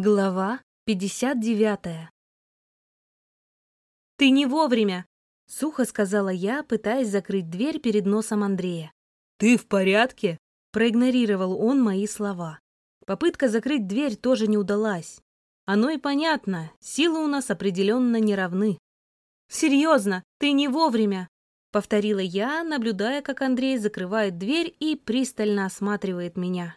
Глава 59 «Ты не вовремя!» — сухо сказала я, пытаясь закрыть дверь перед носом Андрея. «Ты в порядке?» — проигнорировал он мои слова. Попытка закрыть дверь тоже не удалась. Оно и понятно, силы у нас определенно не равны. «Серьезно, ты не вовремя!» — повторила я, наблюдая, как Андрей закрывает дверь и пристально осматривает меня.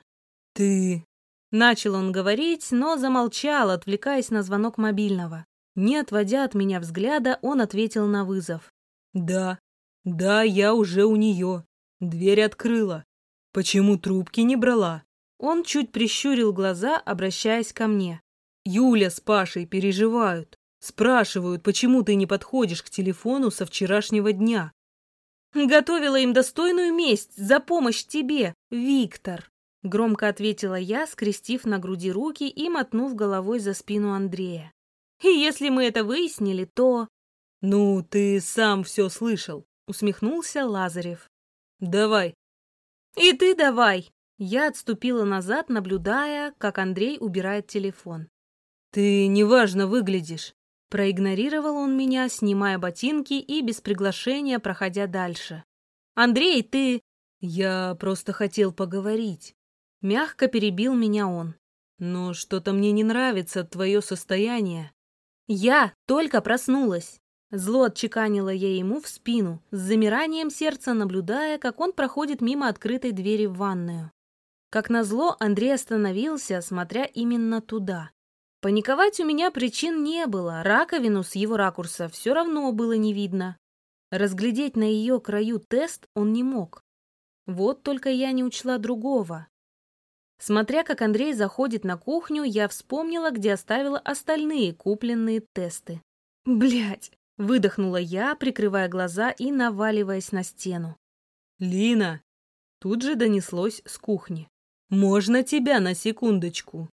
«Ты Начал он говорить, но замолчал, отвлекаясь на звонок мобильного. Не отводя от меня взгляда, он ответил на вызов. «Да, да, я уже у нее. Дверь открыла. Почему трубки не брала?» Он чуть прищурил глаза, обращаясь ко мне. «Юля с Пашей переживают. Спрашивают, почему ты не подходишь к телефону со вчерашнего дня?» «Готовила им достойную месть за помощь тебе, Виктор!» Громко ответила я, скрестив на груди руки и мотнув головой за спину Андрея. И если мы это выяснили, то... Ну, ты сам все слышал, усмехнулся Лазарев. Давай. И ты давай. Я отступила назад, наблюдая, как Андрей убирает телефон. Ты неважно выглядишь. Проигнорировал он меня, снимая ботинки и без приглашения проходя дальше. «Андрей, ты...» «Я просто хотел поговорить». Мягко перебил меня он. «Но что-то мне не нравится твое состояние». «Я только проснулась». Зло отчеканила я ему в спину, с замиранием сердца наблюдая, как он проходит мимо открытой двери в ванную. Как назло, Андрей остановился, смотря именно туда. Паниковать у меня причин не было, раковину с его ракурса все равно было не видно. Разглядеть на ее краю тест он не мог. Вот только я не учла другого. Смотря как Андрей заходит на кухню, я вспомнила, где оставила остальные купленные тесты. Блять! выдохнула я, прикрывая глаза и наваливаясь на стену. «Лина!» Тут же донеслось с кухни. «Можно тебя на секундочку?»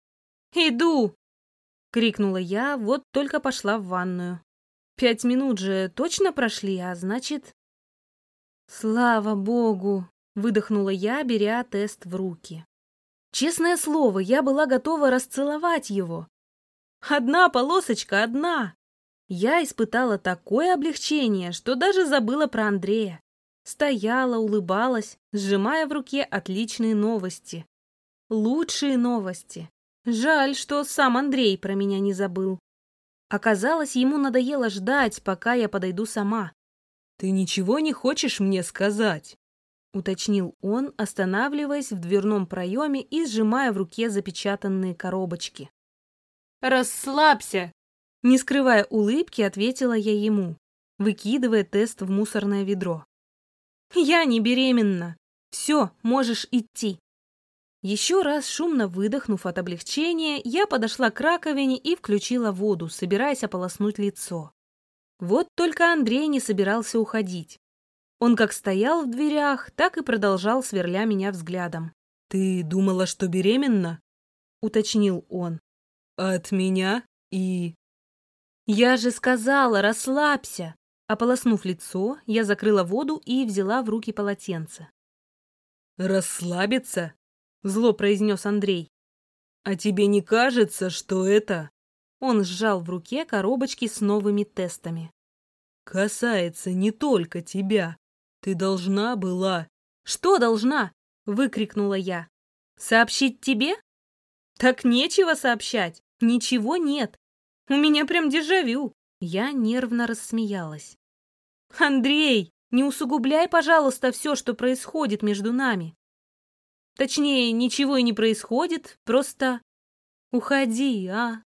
«Иду!» — крикнула я, вот только пошла в ванную. Пять минут же точно прошли, а значит... «Слава богу!» — выдохнула я, беря тест в руки. Честное слово, я была готова расцеловать его. Одна полосочка, одна. Я испытала такое облегчение, что даже забыла про Андрея. Стояла, улыбалась, сжимая в руке отличные новости. Лучшие новости. Жаль, что сам Андрей про меня не забыл. Оказалось, ему надоело ждать, пока я подойду сама. «Ты ничего не хочешь мне сказать?» — уточнил он, останавливаясь в дверном проеме и сжимая в руке запечатанные коробочки. «Расслабься!» Не скрывая улыбки, ответила я ему, выкидывая тест в мусорное ведро. «Я не беременна. Все, можешь идти». Еще раз шумно выдохнув от облегчения, я подошла к раковине и включила воду, собираясь ополоснуть лицо. Вот только Андрей не собирался уходить. Он как стоял в дверях, так и продолжал сверля меня взглядом. «Ты думала, что беременна?» — уточнил он. «От меня и...» «Я же сказала, расслабься!» Ополоснув лицо, я закрыла воду и взяла в руки полотенце. «Расслабиться?» — зло произнес Андрей. «А тебе не кажется, что это...» Он сжал в руке коробочки с новыми тестами. «Касается не только тебя. Ты должна была... Что должна? Выкрикнула я. Сообщить тебе? Так нечего сообщать. Ничего нет. У меня прям дежавю. Я нервно рассмеялась. Андрей, не усугубляй, пожалуйста, все, что происходит между нами. Точнее, ничего и не происходит, просто уходи, а?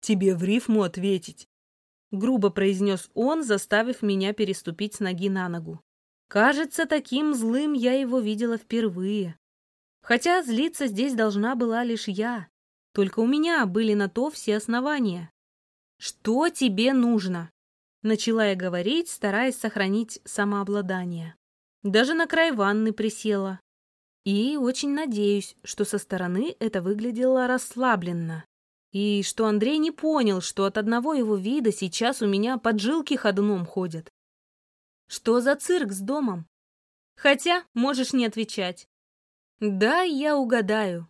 Тебе в рифму ответить. Грубо произнес он, заставив меня переступить с ноги на ногу. Кажется, таким злым я его видела впервые. Хотя злиться здесь должна была лишь я. Только у меня были на то все основания. «Что тебе нужно?» Начала я говорить, стараясь сохранить самообладание. Даже на край ванны присела. И очень надеюсь, что со стороны это выглядело расслабленно. И что Андрей не понял, что от одного его вида сейчас у меня поджилки ходуном ходят. Что за цирк с домом? Хотя можешь не отвечать. Да, я угадаю.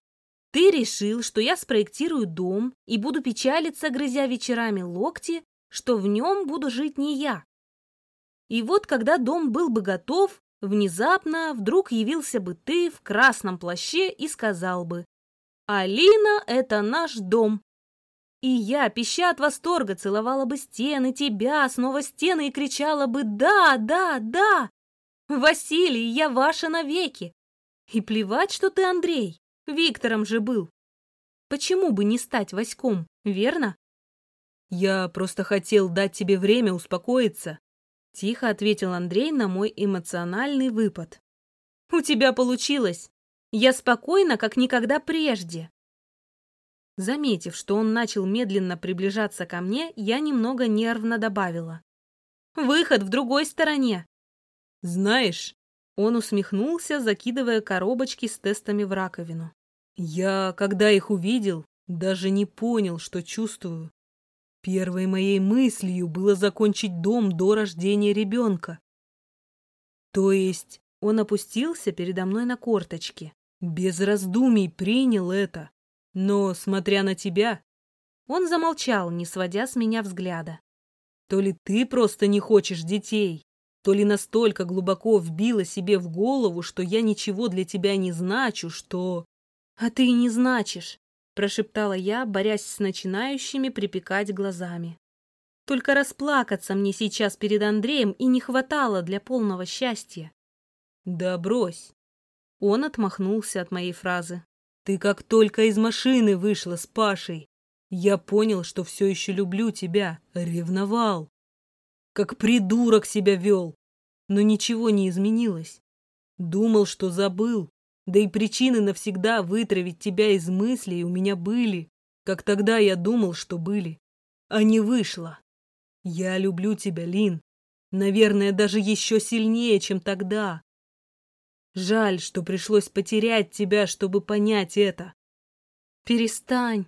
Ты решил, что я спроектирую дом и буду печалиться, грызя вечерами локти, что в нем буду жить не я. И вот, когда дом был бы готов, внезапно вдруг явился бы ты в красном плаще и сказал бы «Алина — это наш дом». И я, пища от восторга, целовала бы стены, тебя, снова стены и кричала бы «Да, да, да! Василий, я ваша навеки!» И плевать, что ты Андрей. Виктором же был. Почему бы не стать Васьком, верно? Я просто хотел дать тебе время успокоиться. Тихо ответил Андрей на мой эмоциональный выпад. У тебя получилось. Я спокойна, как никогда прежде. Заметив, что он начал медленно приближаться ко мне, я немного нервно добавила. «Выход в другой стороне!» «Знаешь, он усмехнулся, закидывая коробочки с тестами в раковину. Я, когда их увидел, даже не понял, что чувствую. Первой моей мыслью было закончить дом до рождения ребенка. То есть он опустился передо мной на корточки. Без раздумий принял это. Но, смотря на тебя... Он замолчал, не сводя с меня взгляда. То ли ты просто не хочешь детей, то ли настолько глубоко вбила себе в голову, что я ничего для тебя не значу, что... А ты не значишь, прошептала я, борясь с начинающими припекать глазами. Только расплакаться мне сейчас перед Андреем и не хватало для полного счастья. Да брось. Он отмахнулся от моей фразы. Ты как только из машины вышла с Пашей, я понял, что все еще люблю тебя, ревновал как придурок себя вел. Но ничего не изменилось. Думал, что забыл. Да и причины навсегда вытравить тебя из мыслей у меня были, как тогда я думал, что были. А не вышло. Я люблю тебя, Лин. Наверное, даже еще сильнее, чем тогда. Жаль, что пришлось потерять тебя, чтобы понять это. Перестань.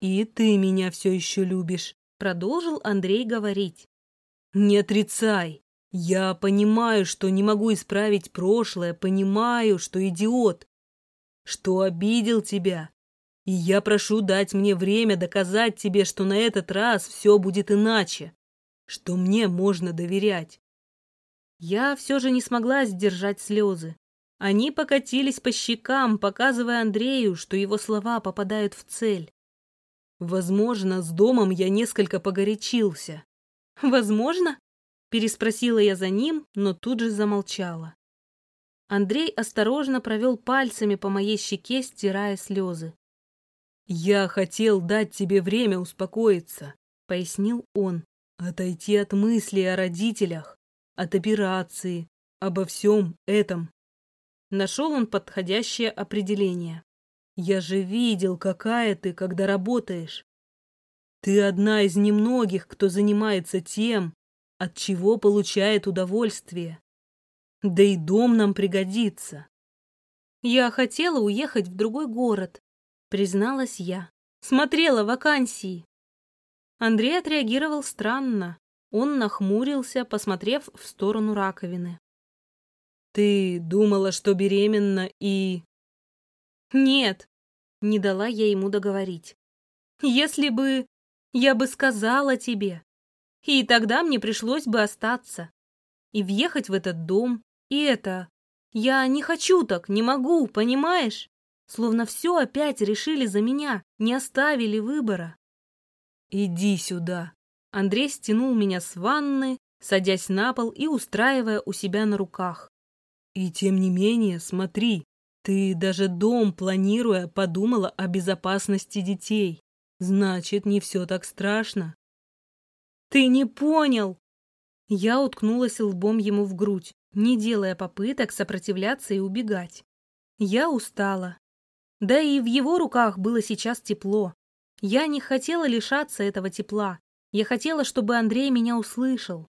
И ты меня все еще любишь, продолжил Андрей говорить. Не отрицай. Я понимаю, что не могу исправить прошлое, понимаю, что идиот, что обидел тебя. И я прошу дать мне время доказать тебе, что на этот раз все будет иначе, что мне можно доверять. Я все же не смогла сдержать слезы. Они покатились по щекам, показывая Андрею, что его слова попадают в цель. Возможно, с домом я несколько погорячился. «Возможно?» – переспросила я за ним, но тут же замолчала. Андрей осторожно провел пальцами по моей щеке, стирая слезы. «Я хотел дать тебе время успокоиться», — пояснил он. «Отойти от мыслей о родителях, от операции, обо всем этом». Нашел он подходящее определение. «Я же видел, какая ты, когда работаешь. Ты одна из немногих, кто занимается тем, от чего получает удовольствие. Да и дом нам пригодится. Я хотела уехать в другой город, призналась я. Смотрела вакансии. Андрей отреагировал странно. Он нахмурился, посмотрев в сторону раковины. Ты думала, что беременна и... Нет, не дала я ему договорить. Если бы я бы сказала тебе. И тогда мне пришлось бы остаться. И въехать в этот дом. И это... Я не хочу так, не могу, понимаешь? Словно все опять решили за меня, не оставили выбора. «Иди сюда!» Андрей стянул меня с ванны, садясь на пол и устраивая у себя на руках. «И тем не менее, смотри, ты даже дом, планируя, подумала о безопасности детей. Значит, не все так страшно. Ты не понял. Я уткнулась лбом ему в грудь, не делая попыток сопротивляться и убегать. Я устала. Да и в его руках было сейчас тепло. Я не хотела лишаться этого тепла. Я хотела, чтобы Андрей меня услышал.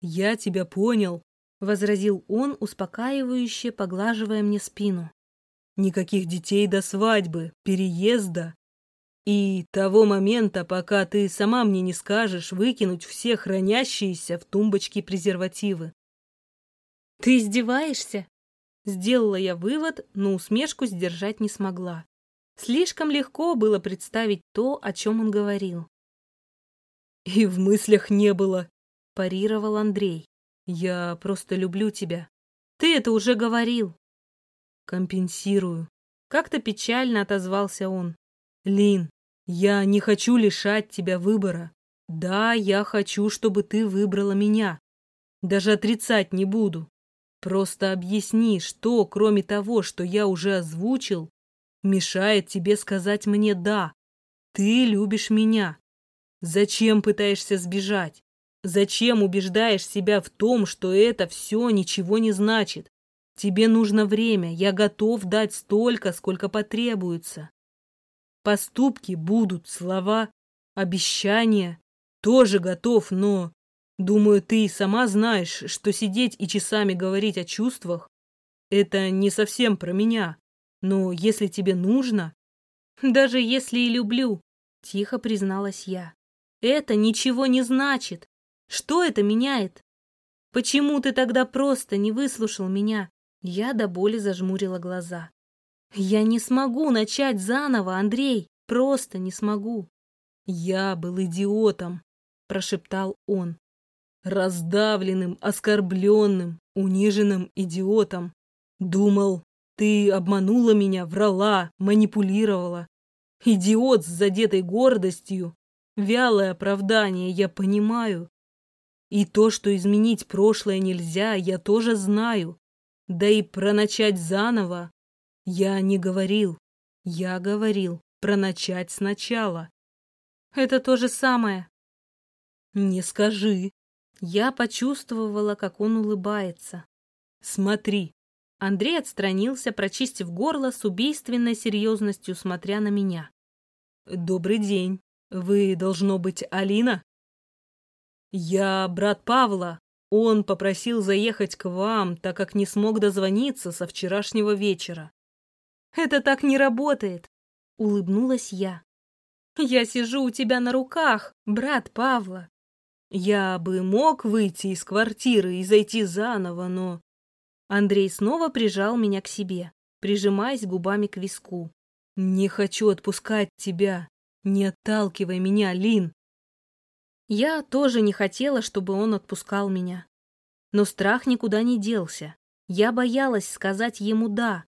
«Я тебя понял», — возразил он, успокаивающе поглаживая мне спину. «Никаких детей до свадьбы, переезда и того момента, пока ты сама мне не скажешь выкинуть все хранящиеся в тумбочке презервативы. Ты издеваешься? Сделала я вывод, но усмешку сдержать не смогла. Слишком легко было представить то, о чем он говорил. «И в мыслях не было», — парировал Андрей. «Я просто люблю тебя». «Ты это уже говорил». «Компенсирую». Как-то печально отозвался он. «Лин, я не хочу лишать тебя выбора. Да, я хочу, чтобы ты выбрала меня. Даже отрицать не буду. Просто объясни, что, кроме того, что я уже озвучил, мешает тебе сказать мне «да». Ты любишь меня. Зачем пытаешься сбежать? Зачем убеждаешь себя в том, что это все ничего не значит? Тебе нужно время, я готов дать столько, сколько потребуется. Поступки будут, слова, обещания. Тоже готов, но Думаю, ты и сама знаешь, что сидеть и часами говорить о чувствах — это не совсем про меня. Но если тебе нужно... Даже если и люблю, — тихо призналась я. Это ничего не значит. Что это меняет? Почему ты тогда просто не выслушал меня? Я до боли зажмурила глаза. Я не смогу начать заново, Андрей, просто не смогу. Я был идиотом, прошептал он раздавленным, оскорбленным, униженным идиотом. Думал, ты обманула меня, врала, манипулировала. Идиот с задетой гордостью. Вялое оправдание, я понимаю. И то, что изменить прошлое нельзя, я тоже знаю. Да и про начать заново я не говорил. Я говорил про начать сначала. Это то же самое. Не скажи. Я почувствовала, как он улыбается. «Смотри!» Андрей отстранился, прочистив горло с убийственной серьезностью, смотря на меня. «Добрый день. Вы, должно быть, Алина?» «Я брат Павла. Он попросил заехать к вам, так как не смог дозвониться со вчерашнего вечера». «Это так не работает!» — улыбнулась я. «Я сижу у тебя на руках, брат Павла. Я бы мог выйти из квартиры и зайти заново, но... Андрей снова прижал меня к себе, прижимаясь губами к виску. «Не хочу отпускать тебя. Не отталкивай меня, Лин!» Я тоже не хотела, чтобы он отпускал меня. Но страх никуда не делся. Я боялась сказать ему «да».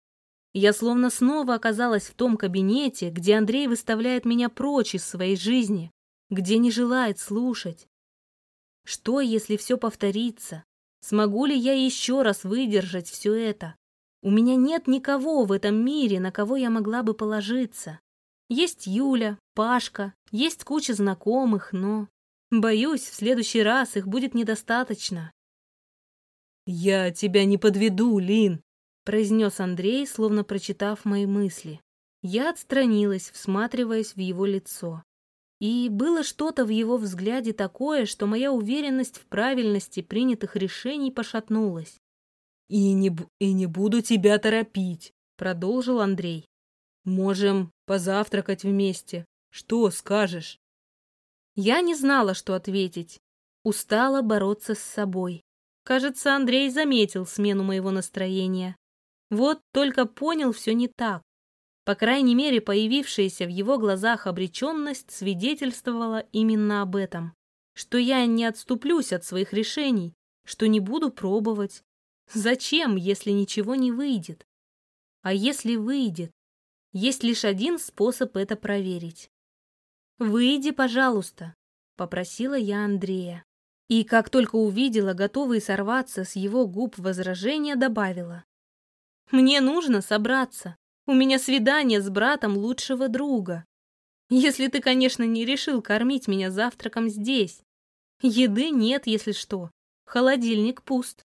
Я словно снова оказалась в том кабинете, где Андрей выставляет меня прочь из своей жизни, где не желает слушать. Что, если все повторится? Смогу ли я еще раз выдержать все это? У меня нет никого в этом мире, на кого я могла бы положиться. Есть Юля, Пашка, есть куча знакомых, но... Боюсь, в следующий раз их будет недостаточно. «Я тебя не подведу, Лин», — произнес Андрей, словно прочитав мои мысли. Я отстранилась, всматриваясь в его лицо. И было что-то в его взгляде такое, что моя уверенность в правильности принятых решений пошатнулась. «И не, и не буду тебя торопить», — продолжил Андрей. «Можем позавтракать вместе. Что скажешь?» Я не знала, что ответить. Устала бороться с собой. Кажется, Андрей заметил смену моего настроения. Вот только понял все не так. По крайней мере, появившаяся в его глазах обреченность свидетельствовала именно об этом. Что я не отступлюсь от своих решений, что не буду пробовать. Зачем, если ничего не выйдет? А если выйдет? Есть лишь один способ это проверить. «Выйди, пожалуйста», — попросила я Андрея. И как только увидела готовые сорваться с его губ возражения, добавила. «Мне нужно собраться. У меня свидание с братом лучшего друга. Если ты, конечно, не решил кормить меня завтраком здесь. Еды нет, если что. Холодильник пуст.